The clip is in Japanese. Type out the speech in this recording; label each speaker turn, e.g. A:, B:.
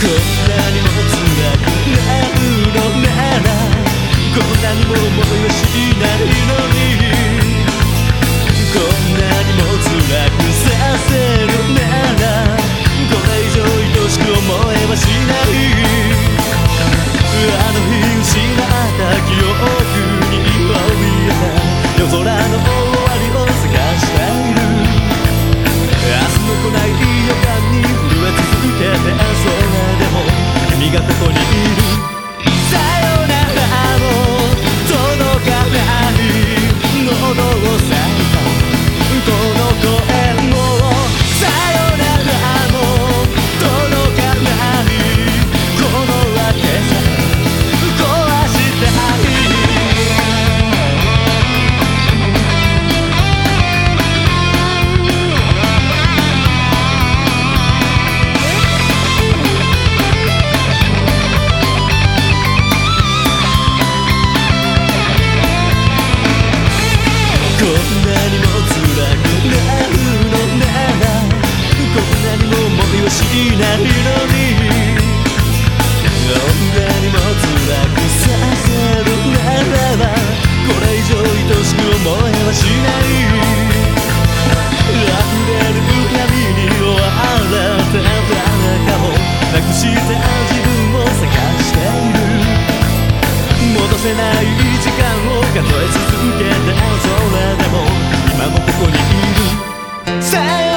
A: なにも辛くなるのならこんなにも思いをしないのにどんにも辛くさせるならばこれ以上愛しく思えはしないあふれる深みに追われて誰かをなくした自分を探している戻せない時間を数え続けてそれでも今もここにいる